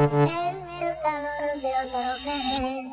el calor de otro.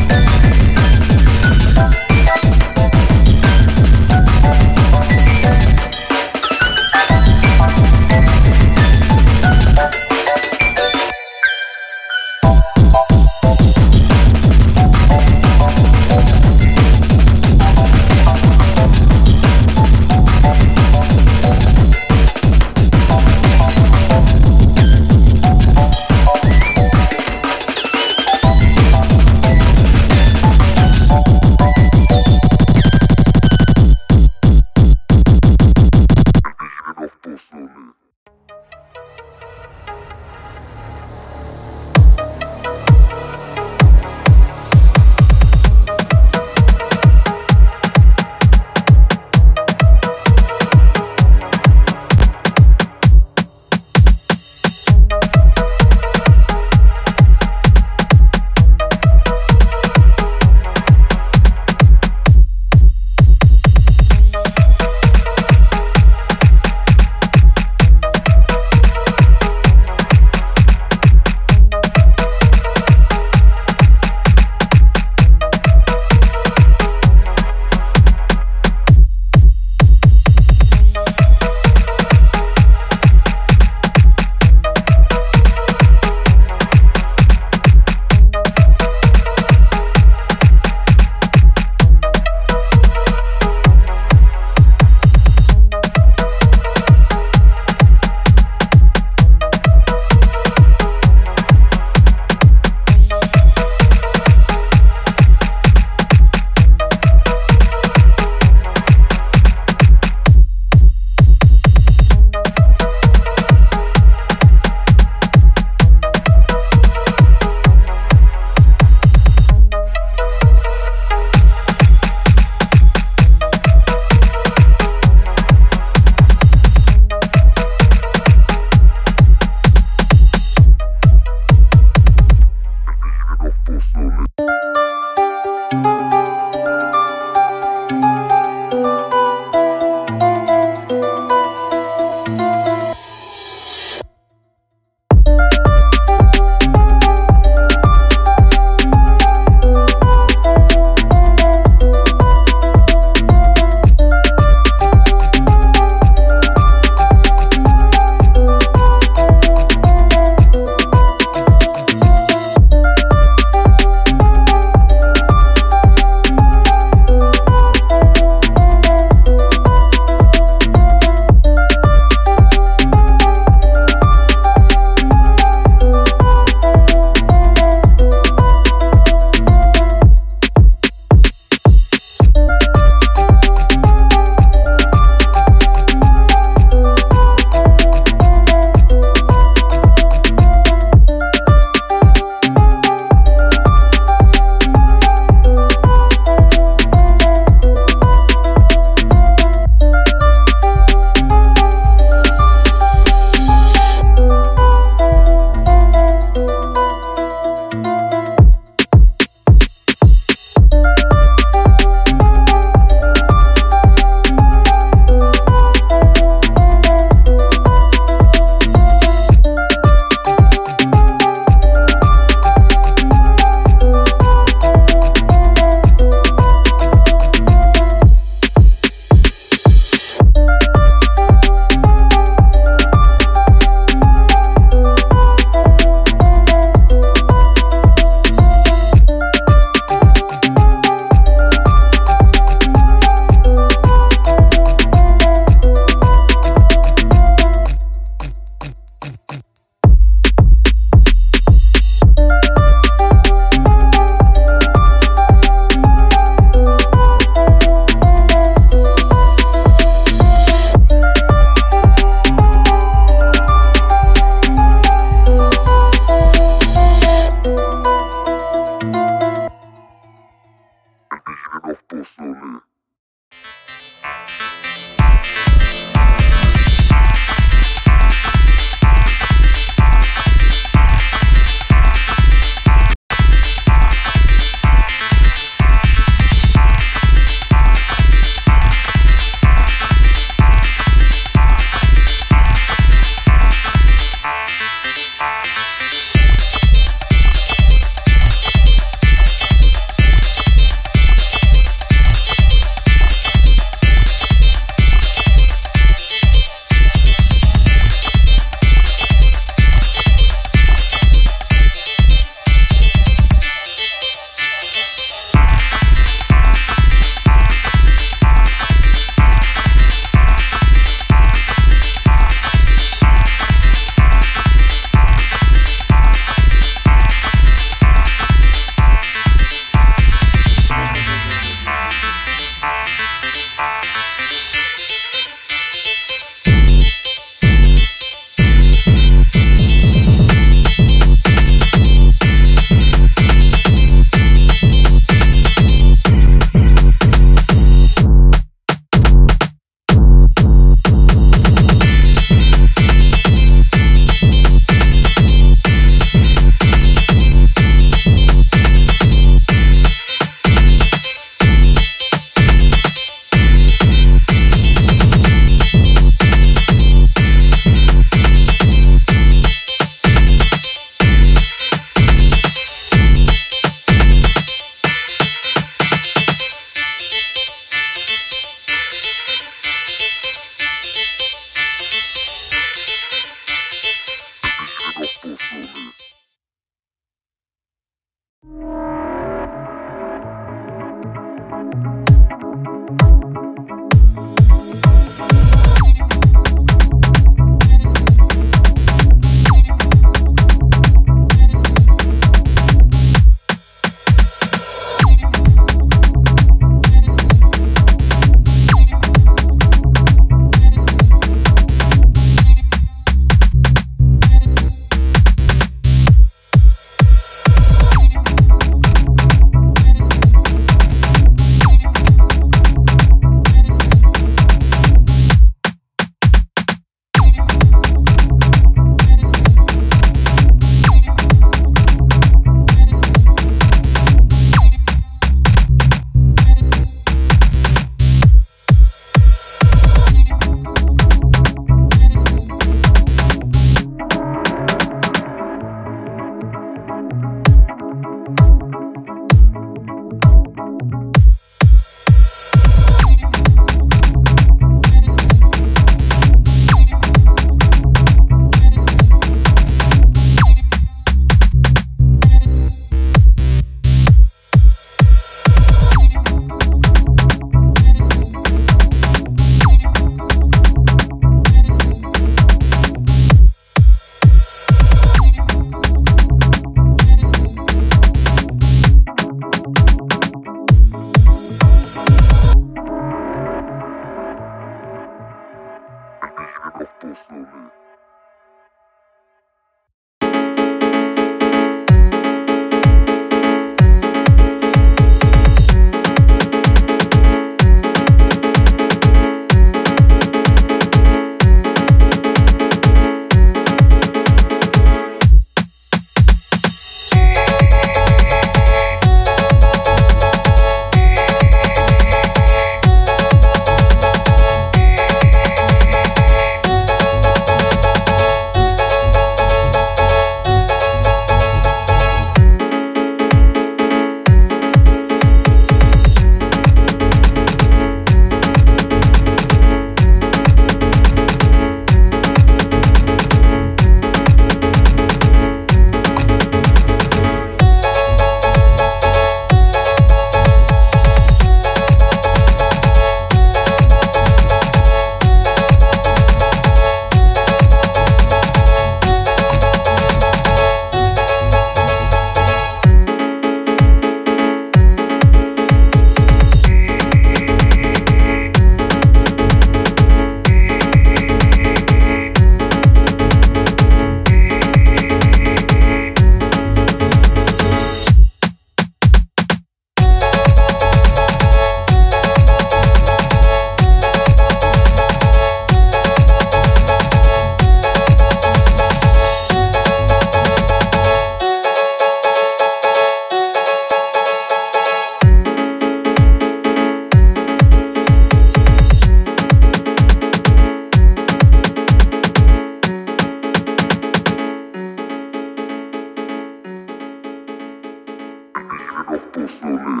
Apóstole.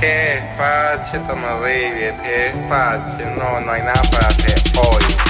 Qué faceta Maria, che faccia, no, no hay nada para hacer hoy.